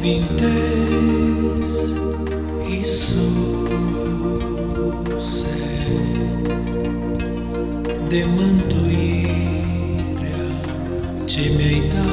Vinte e suce de mantuir a mi-ai.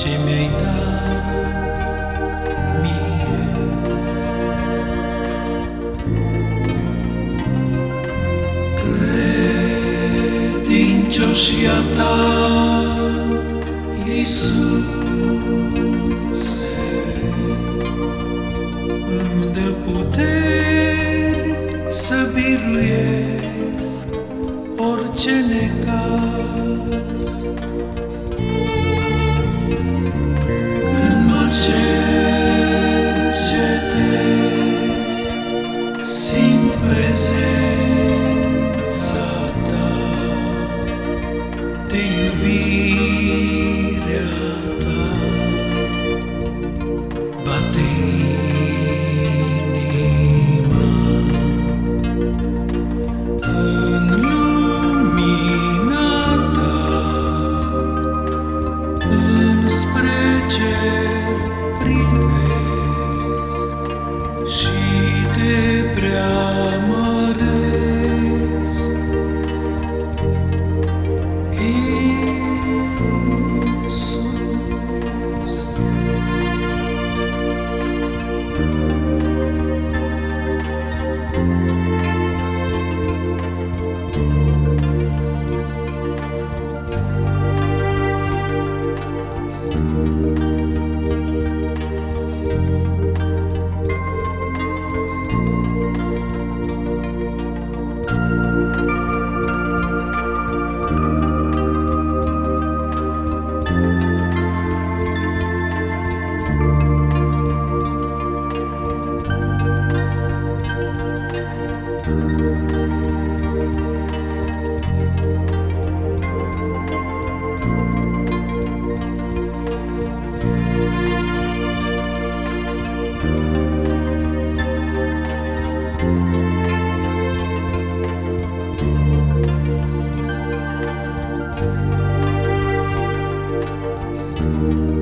ce mi-ai dat mie. Credincioșia ta, Iisuse, îmi dă puteri să biruiesc orice necaz. Good noche, te thank you.